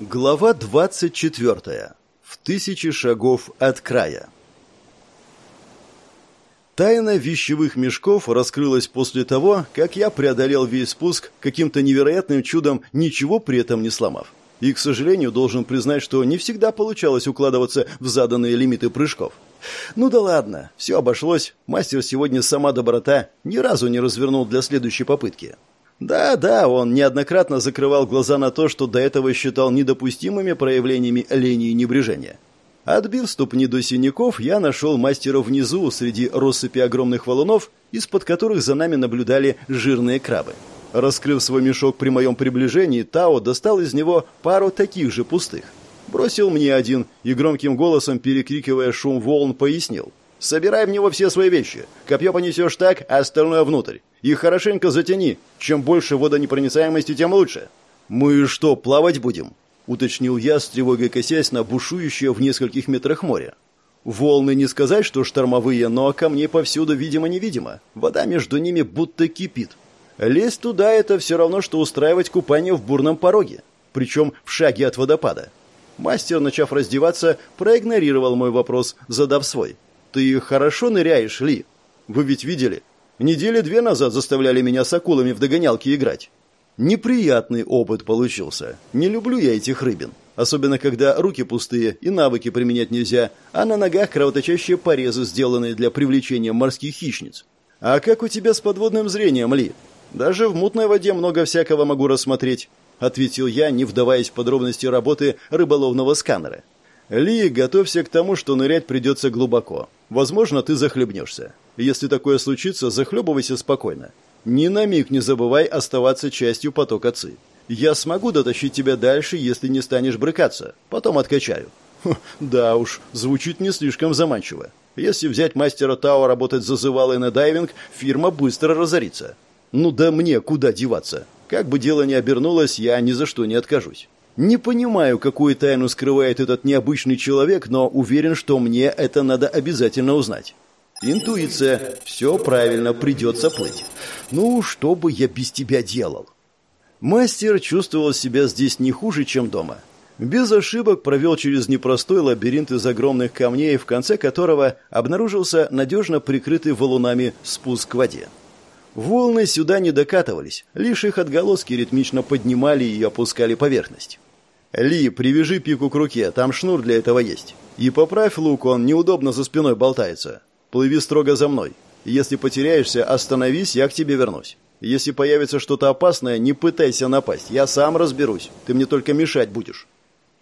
Глава 24. В тысячи шагов от края. Тайна вещевых мешков раскрылась после того, как я преодолел весь спуск, каким-то невероятным чудом ничего при этом не сломав. И, к сожалению, должен признать, что не всегда получалось укладываться в заданные лимиты прыжков. Ну да ладно, все обошлось. Мастер сегодня сама доброта ни разу не развернул для следующей попытки. Да-да, он неоднократно закрывал глаза на то, что до этого считал недопустимыми проявлениями лени и небрежения. Отбив ступни до синяков, я нашел мастера внизу, среди россыпи огромных валунов, из-под которых за нами наблюдали жирные крабы. Раскрыв свой мешок при моем приближении, Тао достал из него пару таких же пустых. Бросил мне один и громким голосом, перекрикивая шум волн, пояснил. «Собирай в него все свои вещи. Копье понесешь так, а остальное внутрь. И хорошенько затяни. Чем больше водонепроницаемости, тем лучше. Мы что, плавать будем? уточнил я с тревогой косясь на бушующее в нескольких метрах море. Волны не сказать, что штормовые, но камней повсюду видимо-невидимо. Вода между ними будто кипит. Лезть туда – это все равно, что устраивать купание в бурном пороге, причем в шаге от водопада. Мастер, начав раздеваться, проигнорировал мой вопрос, задав свой. «Ты хорошо ныряешь, Ли? Вы ведь видели? Недели две назад заставляли меня с акулами в догонялки играть. Неприятный опыт получился. Не люблю я этих рыбин. Особенно, когда руки пустые и навыки применять нельзя, а на ногах кровоточащие порезы, сделанные для привлечения морских хищниц. А как у тебя с подводным зрением, Ли? Даже в мутной воде много всякого могу рассмотреть, ответил я, не вдаваясь в подробности работы рыболовного сканера. Ли, готовься к тому, что нырять придется глубоко. Возможно, ты захлебнешься. Если такое случится, захлебывайся спокойно. Ни на миг не забывай оставаться частью потока ЦИ. Я смогу дотащить тебя дальше, если не станешь брыкаться. Потом откачаю. Хм, да уж, звучит не слишком заманчиво. Если взять мастера Тао работать зазывалой на дайвинг, фирма быстро разорится. Ну да мне куда деваться? Как бы дело ни обернулось, я ни за что не откажусь. Не понимаю, какую тайну скрывает этот необычный человек, но уверен, что мне это надо обязательно узнать. Интуиция. Все правильно, придется плыть. Ну, что бы я без тебя делал? Мастер чувствовал себя здесь не хуже, чем дома. Без ошибок провел через непростой лабиринт из огромных камней, в конце которого обнаружился надежно прикрытый валунами спуск к воде. Волны сюда не докатывались, лишь их отголоски ритмично поднимали и опускали поверхность. «Ли, привяжи пику к руке, там шнур для этого есть. И поправь лук, он неудобно за спиной болтается. Плыви строго за мной. Если потеряешься, остановись, я к тебе вернусь. Если появится что-то опасное, не пытайся напасть, я сам разберусь, ты мне только мешать будешь.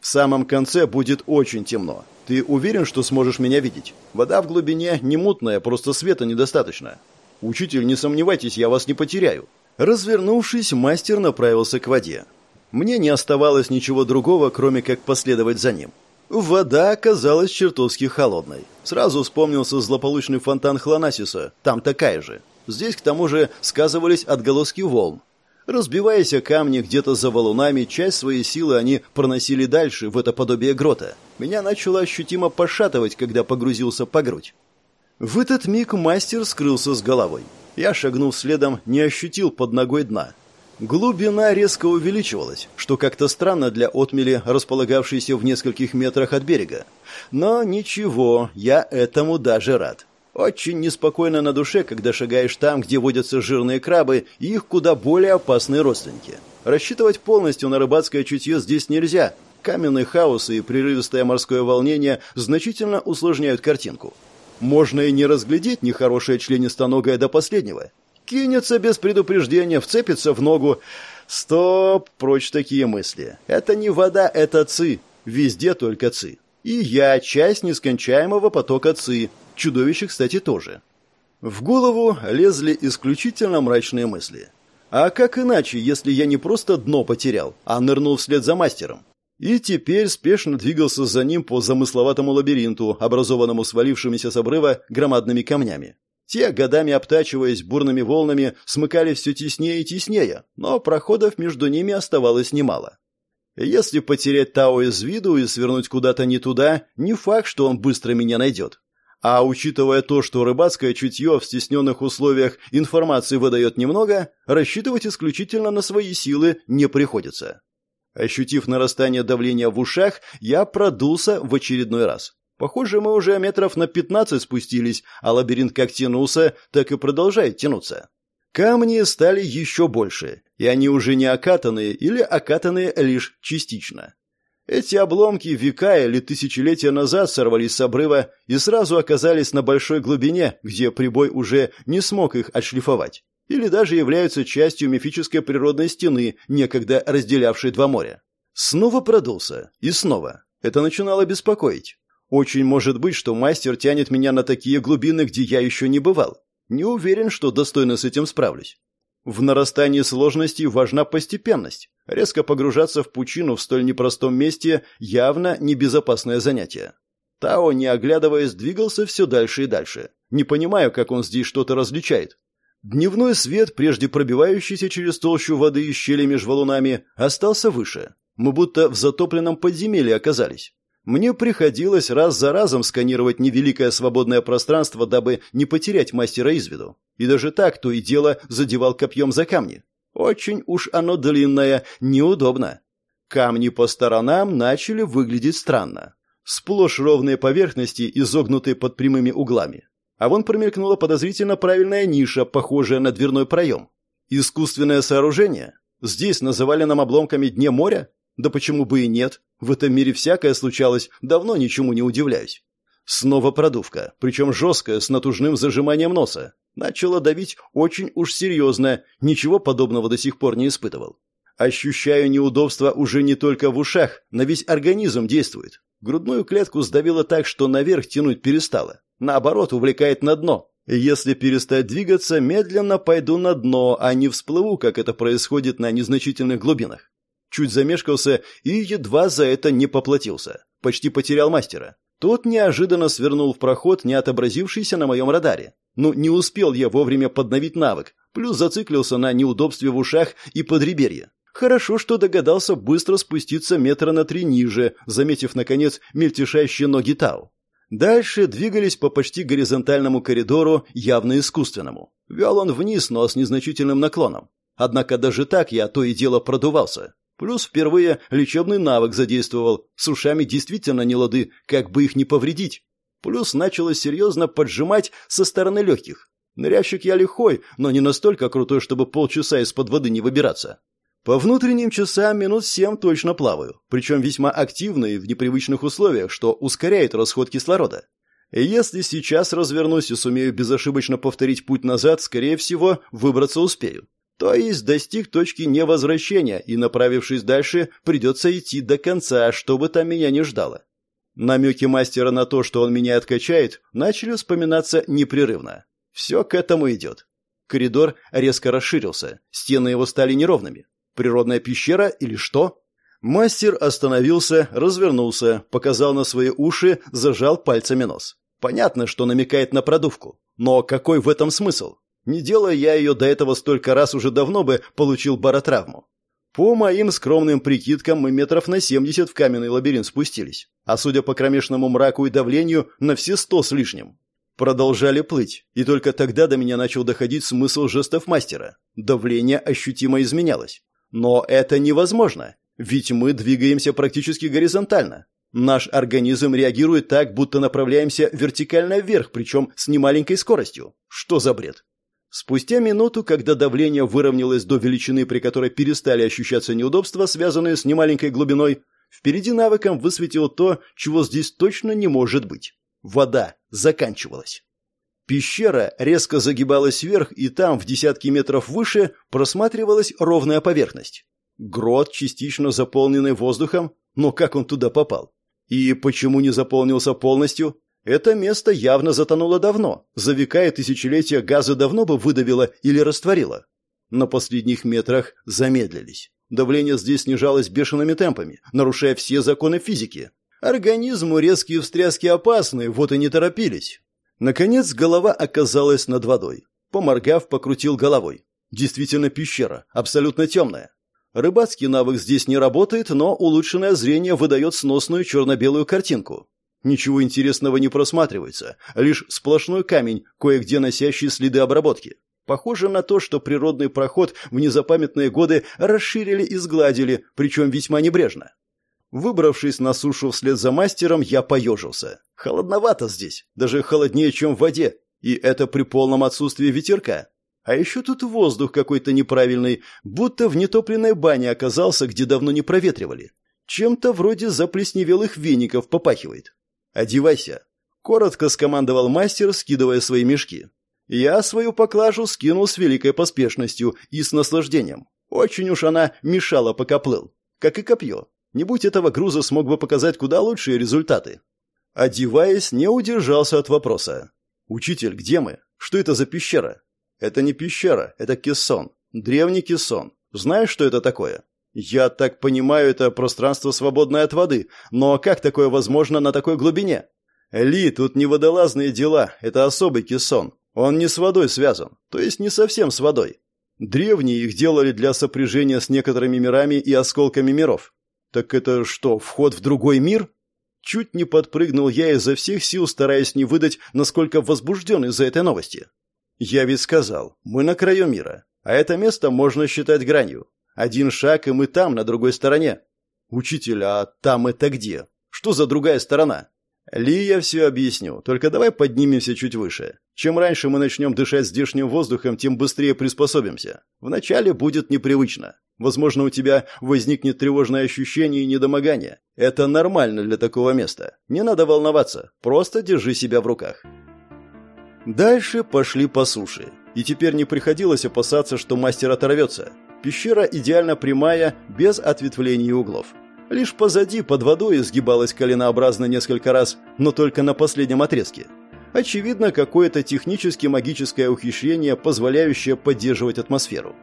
В самом конце будет очень темно. Ты уверен, что сможешь меня видеть? Вода в глубине не мутная, просто света недостаточно. Учитель, не сомневайтесь, я вас не потеряю». Развернувшись, мастер направился к воде. Мне не оставалось ничего другого, кроме как последовать за ним. Вода оказалась чертовски холодной. Сразу вспомнился злополучный фонтан Хлонасиса, там такая же. Здесь, к тому же, сказывались отголоски волн. Разбиваясь о камни где-то за валунами, часть своей силы они проносили дальше, в это подобие грота. Меня начало ощутимо пошатывать, когда погрузился по грудь. В этот миг мастер скрылся с головой. Я, шагнув следом, не ощутил под ногой дна. Глубина резко увеличивалась, что как-то странно для отмели, располагавшейся в нескольких метрах от берега. Но ничего, я этому даже рад. Очень неспокойно на душе, когда шагаешь там, где водятся жирные крабы и их куда более опасные родственники. Рассчитывать полностью на рыбацкое чутье здесь нельзя. Каменный хаос и прерывистое морское волнение значительно усложняют картинку. Можно и не разглядеть нехорошее членистоногое до последнего. Кинется без предупреждения, вцепится в ногу. Стоп, прочь такие мысли. Это не вода, это ци. Везде только ци. И я часть нескончаемого потока ци. Чудовище, кстати, тоже. В голову лезли исключительно мрачные мысли. А как иначе, если я не просто дно потерял, а нырнул вслед за мастером? И теперь спешно двигался за ним по замысловатому лабиринту, образованному свалившимися с обрыва громадными камнями. Те, годами обтачиваясь бурными волнами, смыкались все теснее и теснее, но проходов между ними оставалось немало. Если потерять Тао из виду и свернуть куда-то не туда, не факт, что он быстро меня найдет. А учитывая то, что рыбацкое чутье в стесненных условиях информации выдает немного, рассчитывать исключительно на свои силы не приходится. Ощутив нарастание давления в ушах, я продулся в очередной раз. Похоже, мы уже метров на пятнадцать спустились, а лабиринт как тянулся, так и продолжает тянуться. Камни стали еще больше, и они уже не окатанные или окатанные лишь частично. Эти обломки века или тысячелетия назад сорвались с обрыва и сразу оказались на большой глубине, где прибой уже не смог их отшлифовать, или даже являются частью мифической природной стены, некогда разделявшей два моря. Снова продулся, и снова. Это начинало беспокоить. Очень может быть, что мастер тянет меня на такие глубины, где я еще не бывал. Не уверен, что достойно с этим справлюсь. В нарастании сложности важна постепенность. Резко погружаться в пучину в столь непростом месте явно небезопасное занятие. Тао, не оглядываясь, двигался все дальше и дальше. Не понимаю, как он здесь что-то различает. Дневной свет, прежде пробивающийся через толщу воды и щели между валунами, остался выше. Мы будто в затопленном подземелье оказались. Мне приходилось раз за разом сканировать невеликое свободное пространство, дабы не потерять мастера из виду. И даже так то и дело задевал копьем за камни. Очень уж оно длинное, неудобно. Камни по сторонам начали выглядеть странно. Сплошь ровные поверхности, изогнутые под прямыми углами. А вон промелькнула подозрительно правильная ниша, похожая на дверной проем. Искусственное сооружение? Здесь, на заваленном обломками дне моря? Да почему бы и нет? В этом мире всякое случалось, давно ничему не удивляюсь. Снова продувка, причем жесткая, с натужным зажиманием носа. Начала давить очень уж серьезно, ничего подобного до сих пор не испытывал. Ощущаю неудобство уже не только в ушах, на весь организм действует. Грудную клетку сдавило так, что наверх тянуть перестало. Наоборот, увлекает на дно. Если перестать двигаться, медленно пойду на дно, а не всплыву, как это происходит на незначительных глубинах. Чуть замешкался и едва за это не поплатился. Почти потерял мастера. Тот неожиданно свернул в проход, не отобразившийся на моем радаре. Ну, не успел я вовремя подновить навык, плюс зациклился на неудобстве в ушах и подреберье. Хорошо, что догадался быстро спуститься метра на три ниже, заметив, наконец, мельтешащие ноги Тау. Дальше двигались по почти горизонтальному коридору, явно искусственному. Вел он вниз, но с незначительным наклоном. Однако даже так я то и дело продувался. Плюс впервые лечебный навык задействовал. С ушами действительно не лады, как бы их не повредить. Плюс начало серьезно поджимать со стороны легких. Ныряльщик я лихой, но не настолько крутой, чтобы полчаса из-под воды не выбираться. По внутренним часам минут семь точно плаваю, причем весьма активно и в непривычных условиях, что ускоряет расход кислорода. Если сейчас развернусь и сумею безошибочно повторить путь назад, скорее всего, выбраться успею. То есть достиг точки невозвращения, и, направившись дальше, придется идти до конца, что бы там меня не ждало. Намеки мастера на то, что он меня откачает, начали вспоминаться непрерывно. Все к этому идет. Коридор резко расширился, стены его стали неровными. Природная пещера или что? Мастер остановился, развернулся, показал на свои уши, зажал пальцами нос. Понятно, что намекает на продувку. Но какой в этом смысл? Не делая я ее до этого столько раз, уже давно бы получил баротравму. По моим скромным прикидкам, мы метров на семьдесят в каменный лабиринт спустились, а судя по кромешному мраку и давлению, на все сто с лишним. Продолжали плыть, и только тогда до меня начал доходить смысл жестов мастера. Давление ощутимо изменялось. Но это невозможно, ведь мы двигаемся практически горизонтально. Наш организм реагирует так, будто направляемся вертикально вверх, причем с немаленькой скоростью. Что за бред? Спустя минуту, когда давление выровнялось до величины, при которой перестали ощущаться неудобства, связанные с немаленькой глубиной, впереди навыком высветило то, чего здесь точно не может быть. Вода заканчивалась. Пещера резко загибалась вверх, и там, в десятки метров выше, просматривалась ровная поверхность. Грот, частично заполненный воздухом, но как он туда попал? И почему не заполнился полностью? Это место явно затонуло давно. За века и тысячелетия газы давно бы выдавило или растворило. На последних метрах замедлились. Давление здесь снижалось бешеными темпами, нарушая все законы физики. Организму резкие встряски опасны, вот и не торопились. Наконец голова оказалась над водой. Поморгав, покрутил головой. Действительно пещера, абсолютно темная. Рыбацкий навык здесь не работает, но улучшенное зрение выдает сносную черно-белую картинку. Ничего интересного не просматривается, лишь сплошной камень, кое-где носящий следы обработки. Похоже на то, что природный проход в незапамятные годы расширили и сгладили, причем весьма небрежно. Выбравшись на сушу вслед за мастером, я поежился. Холодновато здесь, даже холоднее, чем в воде, и это при полном отсутствии ветерка. А еще тут воздух какой-то неправильный, будто в нетопленной бане оказался, где давно не проветривали. Чем-то вроде заплесневелых веников попахивает. «Одевайся», — коротко скомандовал мастер, скидывая свои мешки. Я свою поклажу скинул с великой поспешностью и с наслаждением. Очень уж она мешала, пока плыл. Как и копье. Не будь этого груза, смог бы показать куда лучшие результаты. Одеваясь, не удержался от вопроса. «Учитель, где мы? Что это за пещера?» «Это не пещера, это кессон. Древний кессон. Знаешь, что это такое?» «Я так понимаю, это пространство, свободное от воды. Но как такое возможно на такой глубине?» «Ли, тут не водолазные дела. Это особый кессон. Он не с водой связан. То есть не совсем с водой. Древние их делали для сопряжения с некоторыми мирами и осколками миров. Так это что, вход в другой мир?» Чуть не подпрыгнул я изо всех сил, стараясь не выдать, насколько возбужден из-за этой новости. Я ведь сказал, мы на краю мира, а это место можно считать гранью. Один шаг, и мы там, на другой стороне. Учитель, а там это где? Что за другая сторона? Ли, я все объясню, только давай поднимемся чуть выше. Чем раньше мы начнем дышать здешним воздухом, тем быстрее приспособимся. Вначале будет непривычно. Возможно, у тебя возникнет тревожное ощущение и недомогание. Это нормально для такого места. Не надо волноваться, просто держи себя в руках. Дальше пошли по суше. И теперь не приходилось опасаться, что мастер оторвется. Пещера идеально прямая, без ответвлений и углов. Лишь позади, под водой, изгибалась коленообразно несколько раз, но только на последнем отрезке. Очевидно, какое-то технически магическое ухищрение, позволяющее поддерживать атмосферу.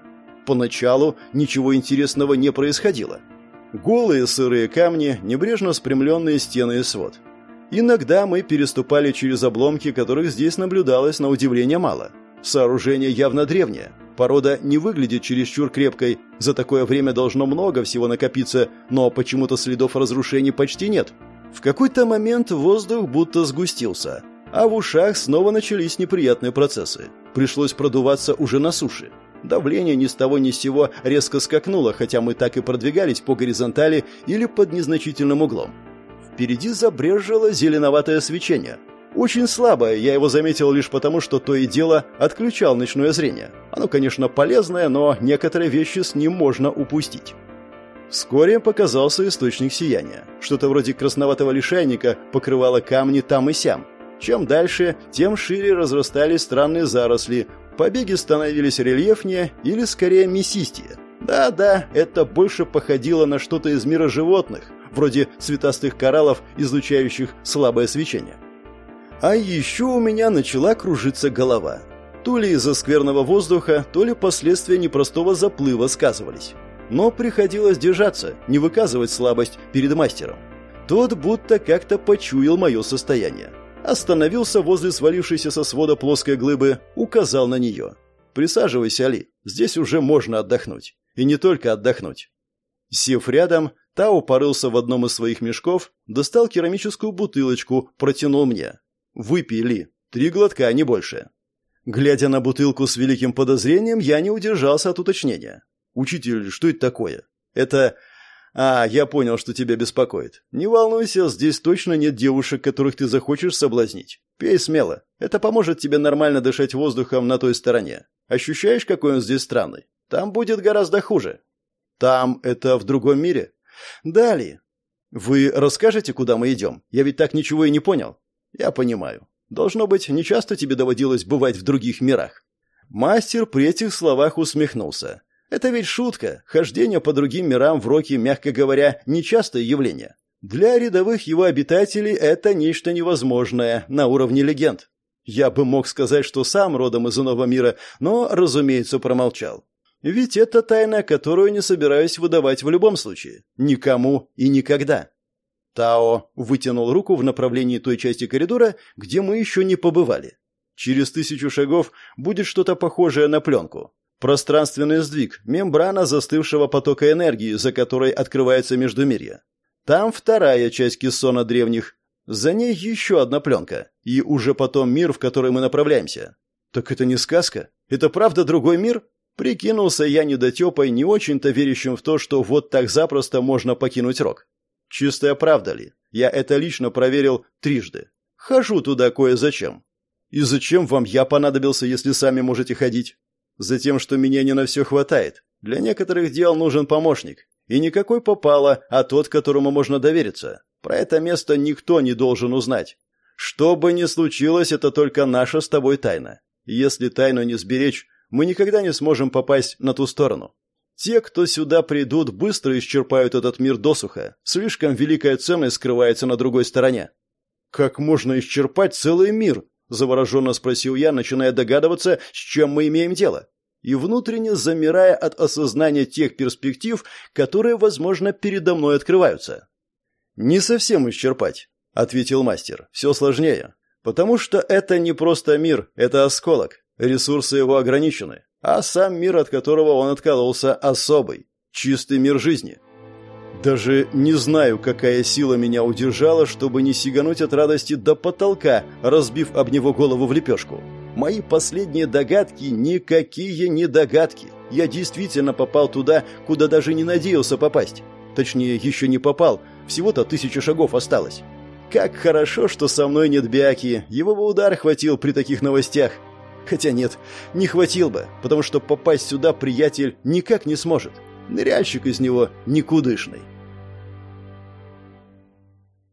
Поначалу ничего интересного не происходило. Голые сырые камни, небрежно спрямленные стены и свод. Иногда мы переступали через обломки, которых здесь наблюдалось на удивление мало. Сооружение явно древнее. Порода не выглядит чересчур крепкой. За такое время должно много всего накопиться, но почему-то следов разрушений почти нет. В какой-то момент воздух будто сгустился, а в ушах снова начались неприятные процессы. Пришлось продуваться уже на суше. Давление ни с того ни с сего резко скакнуло, хотя мы так и продвигались по горизонтали или под незначительным углом. Впереди забрежило зеленоватое свечение. Очень слабое, я его заметил лишь потому, что то и дело отключал ночное зрение. Оно, конечно, полезное, но некоторые вещи с ним можно упустить. Вскоре показался источник сияния. Что-то вроде красноватого лишайника покрывало камни там и сям. Чем дальше, тем шире разрастались странные заросли, Побеги становились рельефнее или скорее мясистее. Да-да, это больше походило на что-то из мира животных, вроде цветастых кораллов, излучающих слабое свечение. А еще у меня начала кружиться голова. То ли из-за скверного воздуха, то ли последствия непростого заплыва сказывались. Но приходилось держаться, не выказывать слабость перед мастером. Тот будто как-то почуял мое состояние остановился возле свалившейся со свода плоской глыбы, указал на нее. «Присаживайся, Али, здесь уже можно отдохнуть. И не только отдохнуть». Сев рядом, Тао порылся в одном из своих мешков, достал керамическую бутылочку, протянул мне. «Выпей, Ли, три глотка, а не больше». Глядя на бутылку с великим подозрением, я не удержался от уточнения. «Учитель, что это такое?» «Это «А, я понял, что тебя беспокоит. Не волнуйся, здесь точно нет девушек, которых ты захочешь соблазнить. Пей смело. Это поможет тебе нормально дышать воздухом на той стороне. Ощущаешь, какой он здесь странный? Там будет гораздо хуже». «Там это в другом мире?» «Далее. Вы расскажете, куда мы идем? Я ведь так ничего и не понял». «Я понимаю. Должно быть, нечасто тебе доводилось бывать в других мирах». Мастер при этих словах усмехнулся. Это ведь шутка. Хождение по другим мирам в Роке, мягко говоря, нечастое явление. Для рядовых его обитателей это нечто невозможное на уровне легенд. Я бы мог сказать, что сам родом из иного мира, но, разумеется, промолчал. Ведь это тайна, которую не собираюсь выдавать в любом случае. Никому и никогда. Тао вытянул руку в направлении той части коридора, где мы еще не побывали. Через тысячу шагов будет что-то похожее на пленку. Пространственный сдвиг, мембрана застывшего потока энергии, за которой открывается Междумирье. Там вторая часть кессона древних. За ней еще одна пленка. И уже потом мир, в который мы направляемся. Так это не сказка? Это правда другой мир? Прикинулся я недотепой, не очень-то верящим в то, что вот так запросто можно покинуть Рок. Чистая правда ли? Я это лично проверил трижды. Хожу туда кое-зачем. И зачем вам я понадобился, если сами можете ходить? Затем, что меня не на все хватает. Для некоторых дел нужен помощник. И никакой попало, а тот, которому можно довериться. Про это место никто не должен узнать. Что бы ни случилось, это только наша с тобой тайна. Если тайну не сберечь, мы никогда не сможем попасть на ту сторону. Те, кто сюда придут, быстро исчерпают этот мир досуха. Слишком великая ценность скрывается на другой стороне. Как можно исчерпать целый мир? завороженно спросил я, начиная догадываться, с чем мы имеем дело, и внутренне замирая от осознания тех перспектив, которые, возможно, передо мной открываются. Не совсем исчерпать, ответил мастер. Все сложнее, потому что это не просто мир, это осколок. Ресурсы его ограничены а сам мир, от которого он откололся, особый, чистый мир жизни. Даже не знаю, какая сила меня удержала, чтобы не сигануть от радости до потолка, разбив об него голову в лепешку. Мои последние догадки никакие не догадки. Я действительно попал туда, куда даже не надеялся попасть. Точнее, еще не попал, всего-то тысяча шагов осталось. Как хорошо, что со мной нет Биаки, его бы удар хватил при таких новостях. Хотя нет, не хватил бы, потому что попасть сюда приятель никак не сможет. Ныряльщик из него никудышный.